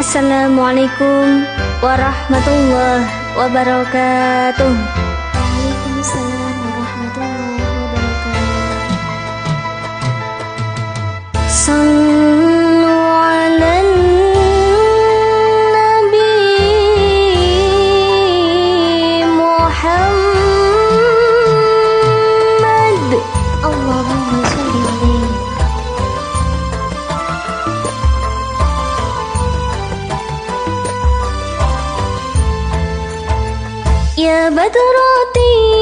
Assalamualaikum warahmatullahi wabarakatuh. Waalaikumsalam يا بدراتي.